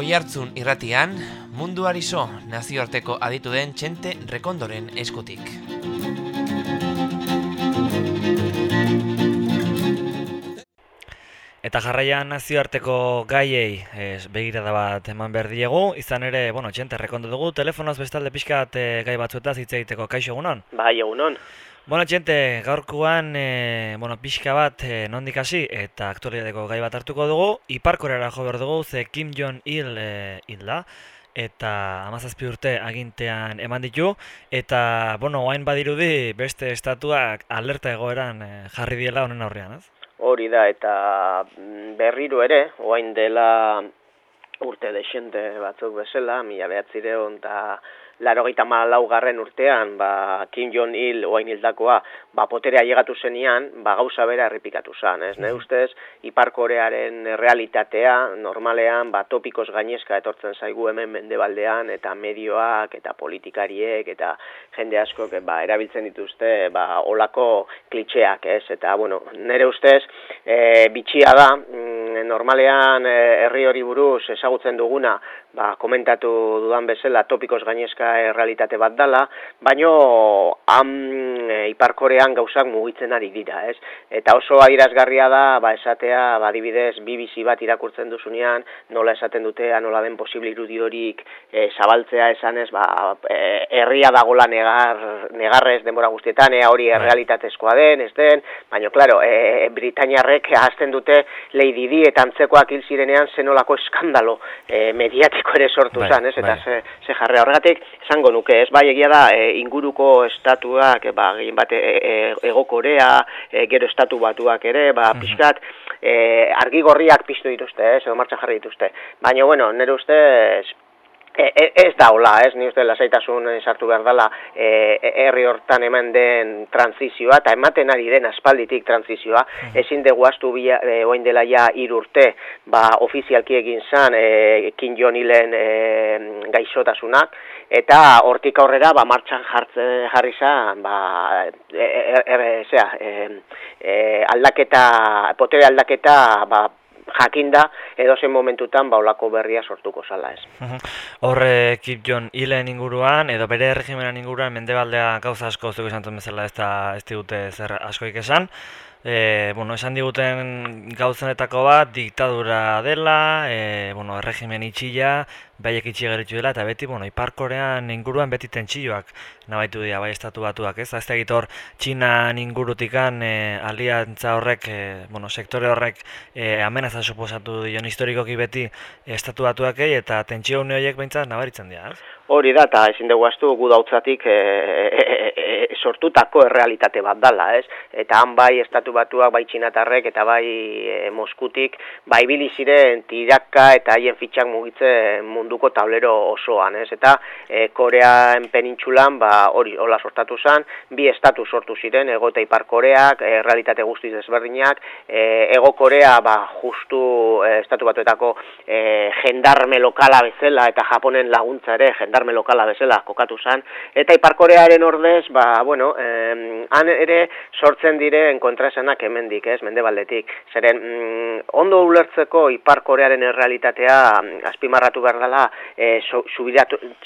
Oihartzun irratian, mundu arizo nazioarteko aditu den txente rekondoren eskutik. Eta jarraian nazioarteko gaiei es, begirada bat eman behar diegu, izan ere, bueno, txente rekondo dugu, telefonoz bestalde pixkat e, gai batzuetaz hitz egiteko, kaixo egunon? Bai, egunon. Bueno, txente, gaurkoan, e, bueno, pixka bat e, nondik hasi eta aktualitateko gai bat hartuko dugu, iparkorera jo behar dugu, ze Kim Jong-il e, hil da, eta amazazpi urte agintean eman ditu, eta, bueno, oain badirudi beste estatuak alerta egoeran e, jarri diela honen aurrean, ez? Hori da, eta mm, berriro ere, oain dela urte desente batzuk bezala, mila behatzireon eta laro gaita garren urtean, ba, Kim Jong-il oain hildakoa, ba, poterea llegatu zenian, ba, gauza bera errepikatu zen, ez? Ne ustez, Iparkorearen realitatea, normalean, ba, topikos gainezka etortzen zaigu hemen mendebaldean, eta medioak, eta politikariek, eta jende asko, ba, erabiltzen dituzte, ba, olako klitxeak, ez? Eta, bueno, nire ustez, e, bitxia da, mm, normalean, e, herri hori buruz ezagutzen duguna, ba, komentatu dudan bezala topikos gainezka errealitate bat dala, baino han e, iparkorean gauzak mugitzen ari dira, ez? Eta oso airazgarria da, ba, esatea, ba, dibidez, BBC bat irakurtzen duzunean, nola esaten dutea, nola den posible irudi horik e, zabaltzea esanez, ba, e, herria dagola negar, negarrez denbora guztietan, ea hori bai. errealitatezkoa den, ez den, baino, klaro, e, Britainiarrek hasten dute Lady Di eta antzekoak hil zirenean zenolako eskandalo e, mediatik politiko ere sortu bai, zan, ez? Eta bai. ze, ze jarre horregatik, esango nuke, ez? Bai, egia da, e, inguruko estatuak, e, ba, egin bate, e, e, ego korea, e, gero estatu batuak ere, ba, pixkat, e, argi gorriak piztu dituzte, ez? Edo martxan jarri dituzte. Baina, bueno, nire ustez, E, e, ez ez, ni uste lasaitasun sartu behar dela e, e, herri hortan eman den transizioa, eta ematen ari den aspalditik transizioa, mm. ezin dugu astu bila, e, oain dela ja irurte, ba, ofizialki egin zan, e, Kim Jong-ilen e, gaixotasunak, eta hortik aurrera, ba, martxan jartze jarri zan, ba, e, e, e, e, aldaketa, potere aldaketa, ba, jakinda edo zen momentutan baulako berria sortuko zala ez. Horre Kip John Ilen inguruan edo bere regimenan inguruan mendebaldea gauza asko zuko esan bezala ez da ez digute zer askoik esan. E, bueno, esan diguten gauzanetako bat diktadura dela, e, bueno, erregimen itxila, baiek itxi geritxu dela, eta beti, bueno, iparkorean inguruan beti tentsioak nabaitu dira, bai estatu batuak, ez? Ez egitor, Txinan ingurutikan e, aliantza horrek, e, bueno, sektore horrek e, amenaza suposatu dion historikoki beti estatu batuak eta tentsio une horiek behintzat nabaritzen dira, ez? Hori da, eta ezin dugu astu gu dautzatik e, e, e, sortutako errealitate bat dala, ez? Eta han bai estatu batuak, bai txinatarrek eta bai e, moskutik, bai biliziren tiraka eta haien fitxak mugitze munduko tablero osoan, ez? Eta e, Korean penintxulan, ba, hori, hola sortatu zen, bi estatu sortu ziren, ego eta ipar Koreak, e, realitate guztiz desberdinak, e, ego Korea, ba, justu e, estatu batuetako e, jendarme lokala bezala eta Japonen laguntza ere, jendarme lokala bezala kokatu zan, eta Iparkorearen ordez, ba, bueno, eh, han ere sortzen diren kontraesanak hemendik, ez, mendebaldetik. Zeren, mm, ondo ulertzeko Iparkorearen errealitatea mm, azpimarratu behar dela e,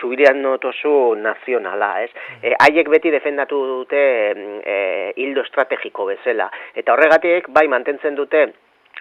subiranotosu nazionala, ez. E, haiek beti defendatu dute e, hildo estrategiko bezala. Eta horregatik, bai, mantentzen dute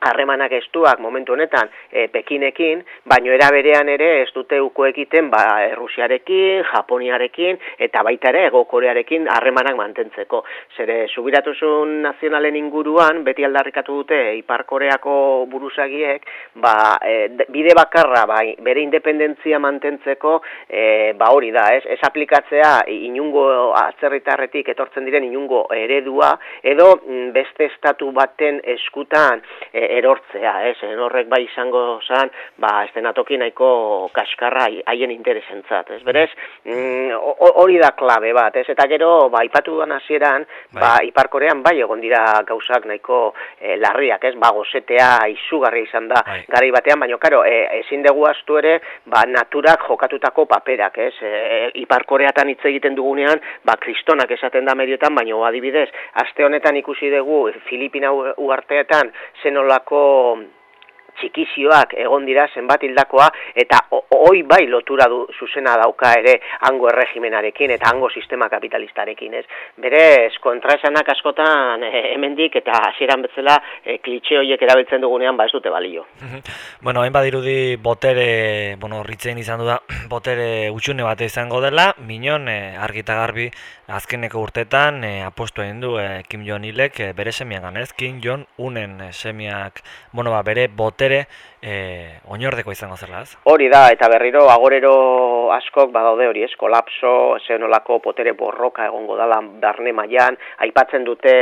harremanak estuak momentu honetan e, Pekinekin, baino era berean ere ez dute uko egiten ba Errusiarekin, Japoniarekin eta baita ere Ego Korearekin harremanak mantentzeko. Zere subiratusun nazionalen inguruan beti aldarrikatu dute Ipar Koreako buruzagiek, ba, e, bide bakarra bai bere independentzia mantentzeko e, ba hori da, ez? Ez aplikatzea inungo atzerritarretik etortzen diren inungo eredua edo mm, beste estatu baten eskutan e, erortzea, ez, horrek bai izango zan, ba, estenatoki nahiko kaskarra haien interesentzat, ez, berez, mm, hori da klabe bat, ez, eta gero, ba, ipatu duan hasieran, bai. ba, iparkorean bai egon dira gauzak nahiko e, larriak, ez, ba, gozetea izugarri izan da, bai. gari batean, baina, karo, e, ezin dugu astu ere, ba, naturak jokatutako paperak, ez, e, iparkoreatan hitz egiten dugunean, ba, kristonak esaten da mediotan, baina, adibidez, aste honetan ikusi dugu, Filipina uarteetan, zenola Europako txikizioak egon dira zenbat hildakoa eta hoi bai lotura du zuzena dauka ere hango erregimenarekin eta hango sistema kapitalistarekin, ez? Berez, kontraesanak askotan e, hemendik eta hasieran bezala e, klitxe horiek erabiltzen dugunean ba ez dute balio. bueno, hain badirudi botere, bueno, ritzein izan du da, botere utxune bat izango dela, minon e, argita garbi azkeneko urtetan e, apostu egin du e, Kim Jong-ilek e, bere semiak ganez, Kim Jong-unen e, semiak, bueno, ba, bere botere e, oinordeko izango zela, ez? Hori da, eta berriro, agorero askok badaude hori, ez, kolapso, zenolako potere borroka egongo dala darne mailan. Aipatzen dute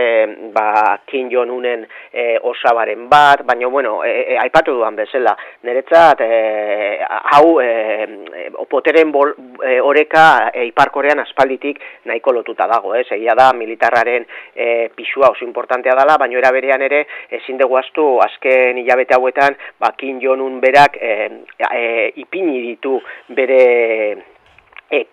ba, Kim Jong-unen e, osabaren bat, baina, bueno, e, e, aipatu duan bezala, niretzat, e, hau, e, poteren bol, e, oreka e, iparkorean aspalditik nahiko lotuta dago, ez, egia da, militarraren e, pisua oso importantea dela, baina era berean ere, ezin dugu astu, azken hilabete hauetan, ba, Kim Jong-un berak e, e, ipini ditu bere e,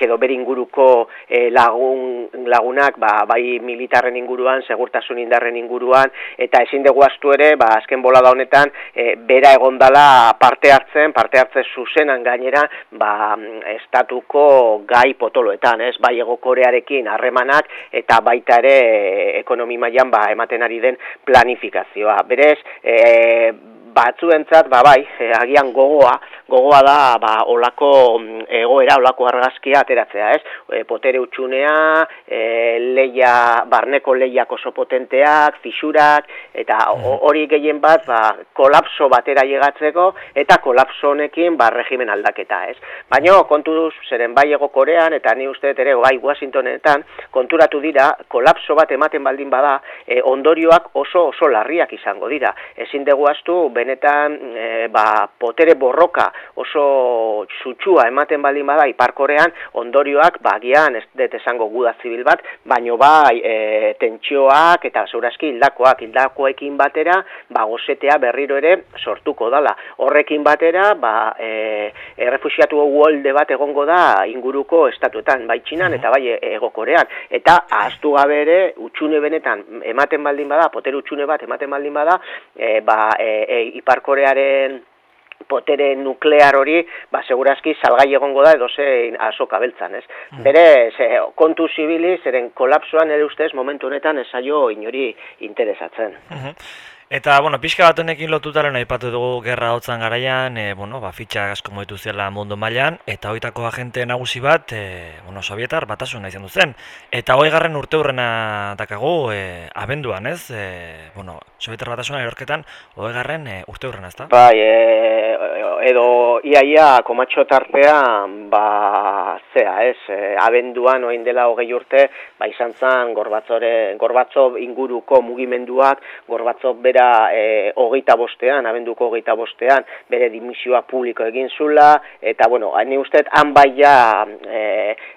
edo bere inguruko e, lagun, lagunak ba, bai militarren inguruan, segurtasun indarren inguruan, eta ezin dugu astu ere, ba, azken bola da honetan, e, bera egondala parte hartzen, parte hartzen zuzenan gainera, ba, estatuko gai potoloetan, ez, bai egokorearekin harremanak, eta baita ere ekonomi mailan ba, ematen ari den planifikazioa. Berez, e, batzuentzat ba bai, e, agian gogoa, gogoa da ba olako mm, egoera, olako argazkia ateratzea, ez? E, potere utxunea, e, leia, barneko leiak oso potenteak, fisurak eta hori gehien bat ba, kolapso batera llegatzeko eta kolapso honekin ba regimen aldaketa, ez? Baino kontu zeren bai ego Korean eta ni uste ere bai Washingtonetan konturatu dira kolapso bat ematen baldin bada, e, ondorioak oso oso larriak izango dira. Ezin dugu astu benetan e, ba, potere borroka oso txutxua ematen baldin bada iparkorean ondorioak bagian ez dut esango guda zibil bat, baino bai e, tentsioak eta zuraski hildakoak hildakoekin batera ba, gozetea berriro ere sortuko dala. Horrekin batera ba, e, errefusiatu uolde bat egongo da inguruko estatuetan, bai txinan eta bai egokorean. Eta ahaztu gabe ere, utxune benetan ematen baldin bada, poter utxune bat ematen baldin bada, e, ba, e, e, iparkorearen potere nuklear hori, ba, segurazki salgai egongo da edo zein azoka beltzan, ez? Mm. Bere, ze, kontu zibili, zeren kolapsoan ere ustez momentu honetan esaio inori interesatzen. Eta, bueno, pixka bat honekin lotutaren aipatu dugu gerra hotzan garaian, e, bueno, ba, fitxa asko moetu zela mundu mailan eta hoitako agente nagusi bat, e, bueno, sovietar batasuna izan duzen. Eta hoi garren urte hurrena dakagu, e, abenduan, ez? E, bueno, sovietar batasuna erorketan, hoi garren e, urte hurrena, ez da? Bai, e, edo iaia komatxo tartean, ba, zea, ez? E, abenduan, oin dela hogei urte, ba, izan zan, gorbatzore, gorbatzo inguruko mugimenduak, gorbatzo bera e, hogeita bostean, abenduko hogeita bostean, bere dimisioa publiko egin zula, eta, bueno, ni usteet, han baia e,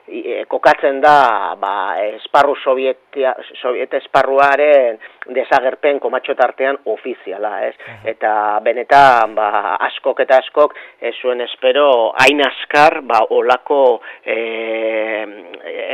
e, kokatzen da, ba, esparru sovietia, soviet esparruaren desagerpen komatxo tartean ofiziala, ez? Eta benetan, ba, askok eta askok, ez zuen espero, hain askar, ba, olako e,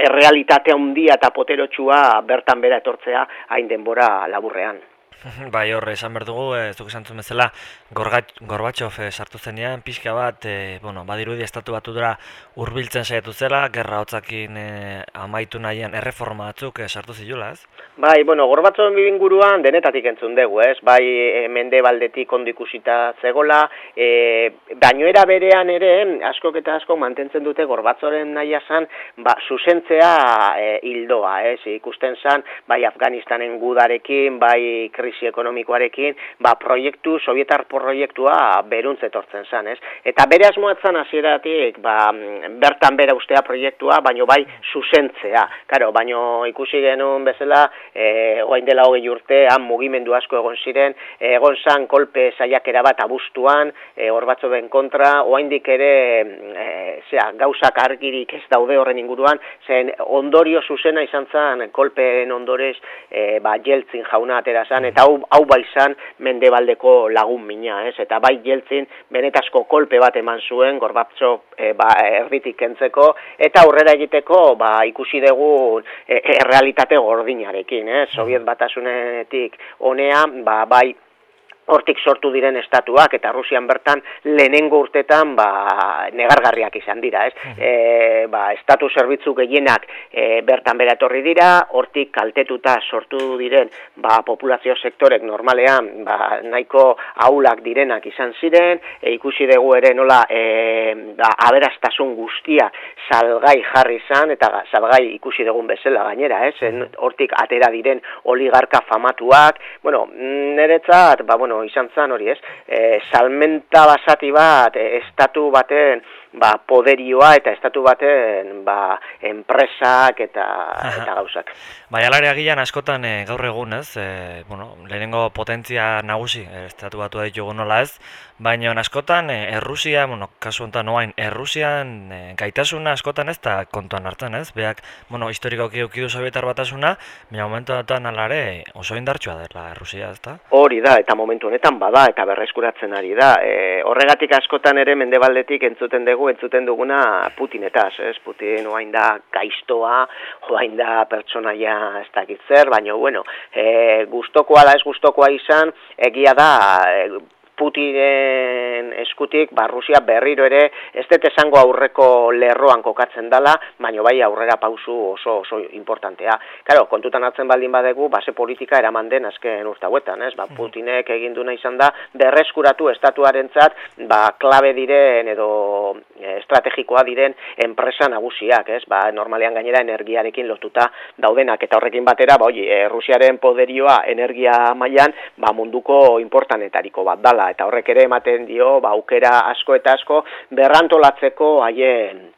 errealitatea handia eta poterotxua bertan bera etortzea hain denbora laburrean. Bai, horre, esan behar dugu, ez duk esan bezala, Gorbatxof e, sartu zenean, pixka bat, e, bueno, badirudi estatu batu dira urbiltzen saiatu zela, gerra hotzakin e, amaitu nahian erreforma batzuk e, sartu zilula, ez? Bai, bueno, Gorbatxofen bibinguruan denetatik entzun dugu, ez? Bai, e, mende baldetik ondo ikusita zegola, e, baino berean ere, askok eta askok mantentzen dute Gorbatxoren nahi asan, ba, susentzea e, ez? Ikusten zan, bai, Afganistanen gudarekin, bai, krisi ekonomikoarekin, ba, proiektu, sovietar proiektua beruntz etortzen zen, ez? Eta bere asmoatzen hasieratik, ba, bertan bere ustea proiektua, baino bai zuzentzea. Karo, baino ikusi genuen bezala, e, oain dela hogei urte, han mugimendu asko egon ziren, egon zan kolpe saiakera bat abuztuan, e, hor batzo ben kontra, oaindik ere, e, zera, gauzak argirik ez daude horren inguruan, zen ondorio zuzena izan zen kolpeen ondorez, e, ba, jeltzin jauna atera zen, eta hau, hau bai zan mendebaldeko lagun mina, ez? Eta bai jeltzin benetazko kolpe bat eman zuen gorbatzo e, ba, erditik kentzeko eta aurrera egiteko ba, ikusi dugu e, errealitate gordinarekin, ez? Soviet batasunetik honea, ba, bai hortik sortu diren estatuak eta Rusian bertan lehenengo urtetan ba, negargarriak izan dira, ez? E, ba, estatu zerbitzu gehienak e, bertan bera etorri dira, hortik kaltetuta sortu diren ba, populazio sektorek normalean ba, nahiko aulak direnak izan ziren, e, ikusi dugu ere nola e, ba, aberastasun guztia salgai jarri izan, eta salgai ikusi dugun bezala gainera, ez? Hortik atera diren oligarka famatuak, bueno, niretzat, ba, bueno, bueno, izan zen hori ez, e, salmenta basati bat, e, estatu baten ba, poderioa eta estatu baten ba, enpresak eta, eta gauzak. Bai, alare agian askotan e, gaur egun ez, e, bueno, lehenengo potentzia nagusi, e, estatu batu ditugu nola ez, baina askotan e, Errusia, bueno, kasu honetan noain, Errusian e, gaitasuna askotan ez da kontuan hartzen ez, beak, bueno, historikoki eukidu sovietar batasuna, baina momentu honetan alare oso indartsua dela Errusia ez da? Hori da, eta momentu honetan bada, eta berreskuratzen ari da. E, horregatik askotan ere mendebaldetik entzuten dugu entzuten duguna Putinetaz, ez? Putin oain da gaiztoa, oain da pertsonaia ez dakit zer, baina bueno, e, gustokoa da ez gustokoa izan, egia da e, Putinen eskutik, ba, Rusia berriro ere, ez dut esango aurreko lerroan kokatzen dala, baino bai aurrera pausu oso oso importantea. Karo, kontutan hartzen baldin badegu, base politika eraman den azken urtauetan, ez? Ba. Putinek egin duna izan da, berreskuratu estatuarentzat, ba, klabe diren edo e, estrategikoa diren enpresa nagusiak, ez? Ba, normalean gainera energiarekin lotuta daudenak, eta horrekin batera, ba, oi, e, Rusiaren poderioa energia mailan ba, munduko importanetariko bat dala, eta horrek ere ematen dio ba, aukera asko eta asko berrantolatzeko haien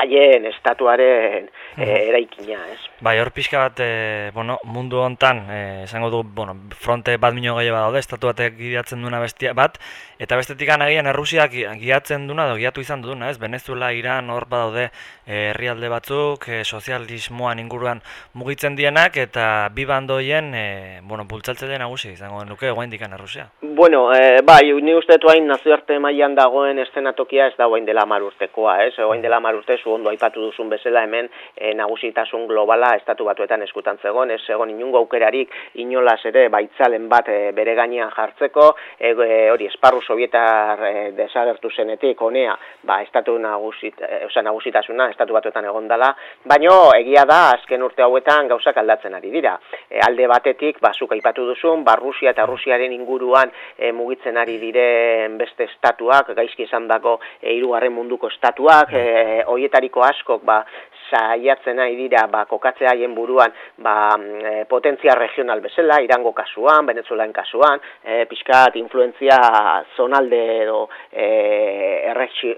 haien estatuaren e, eraikina, ez? Bai, hor pixka bat, e, bueno, mundu hontan, e, esango du, bueno, fronte bat minio gehiago daude, estatu batek gidatzen duna bestia bat, eta bestetik anagian Errusiak gidatzen duna, edo giatu izan duna, ez? Venezuela, Iran, hor badaude herrialde batzuk, e, sozialismoan inguruan mugitzen dienak, eta bi bandoien, e, bueno, bultzaltze nagusi izango nuke, goain dikan Errusia. Bueno, e, bai, ni uste hain nazioarte mailan dagoen eszenatokia ez da guain dela marurtekoa, ez? Guain dela marurte zu ondo aipatu duzun bezala hemen e, nagusitasun globala estatu batuetan eskutan zegon, ez egon inungo aukerarik inolaz ere baitzalen bat e, bere gainean jartzeko, e, hori esparru sovietar e, desagertu zenetik honea, ba, estatu nagusit, e, nagusitasuna estatu batuetan egon dela, baino egia da azken urte hauetan gauzak aldatzen ari dira. E, alde batetik, ba, zuk aipatu duzun, ba, Rusia eta Rusiaren inguruan e, mugitzen ari diren beste estatuak, gaizki esan dako e, irugarren munduko estatuak, e, horietariko askok ba, saiatzen nahi dira ba, kokatzea haien buruan ba, mm, e, potentzia regional bezala, irango kasuan, venezuelaen kasuan, e, pixkat influenzia zonalde edo e,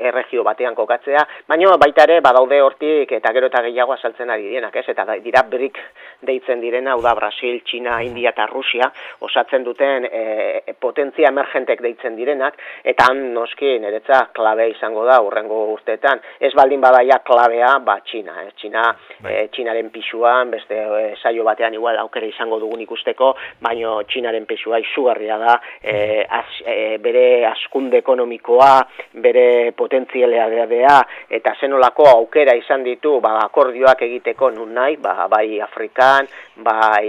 erregio batean kokatzea, baina baita ere badaude hortik eta gero eta gehiago azaltzen ari direnak, ez? eta dira brik deitzen direna, hau da Brasil, China, India eta Rusia, osatzen duten e, potentzia emergentek deitzen direnak, eta han noski niretza klabe izango da urrengo urteetan, ez baldin badaia klabea, ba, China, eh? China, bai. eh, Chinaren pisuan, beste eh, saio batean igual aukera izango dugun ikusteko, baino Chinaren pisua izugarria da, eh, eh, bere askunde ekonomikoa, bere potentzialea da, eta zenolako aukera izan ditu, ba, akordioak egiteko nun nahi, ba, bai Afrikan, bai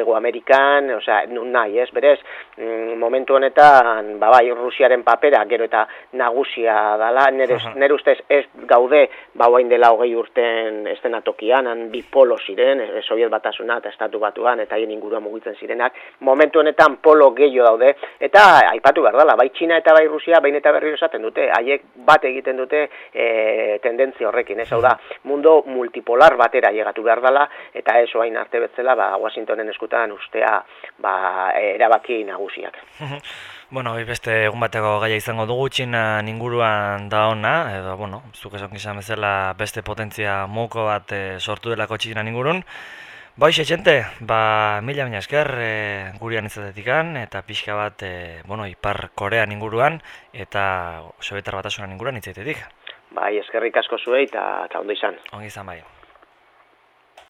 Ego Amerikan, osea, nun nahi, ez, berez, mm, momentu honetan, ba, bai Rusiaren papera, gero eta nagusia dala, nire, nire ustez ez gaude, ba, dela hogei urte zen estenatokian, han bi polo ziren, e, Soviet batasuna eta estatu batuan, eta hien inguruan mugitzen zirenak, momentu honetan polo gehiago daude, eta aipatu behar dela, bai Txina eta bai Rusia, bain eta berri esaten dute, haiek bat egiten dute e, tendentzia horrekin, ez? Hau da, mundo multipolar batera llegatu behar dela, eta ez oain arte betzela, ba, Washingtonen eskutan ustea, ba, erabaki nagusiak. Bueno, beste egun bateko gaia izango dugu txina inguruan da ona, edo, bueno, zuk esan izan bezala beste potentzia moko bat e, sortu delako txina ingurun. Bai, xetxente, ba, mila baina esker e, gurian izatetikan, eta pixka bat, e, bueno, ipar korean inguruan, eta sobetar batasunan inguruan itzaitetik. Bai, eskerrik asko zuei, eta ondo izan. Ongi izan, bai.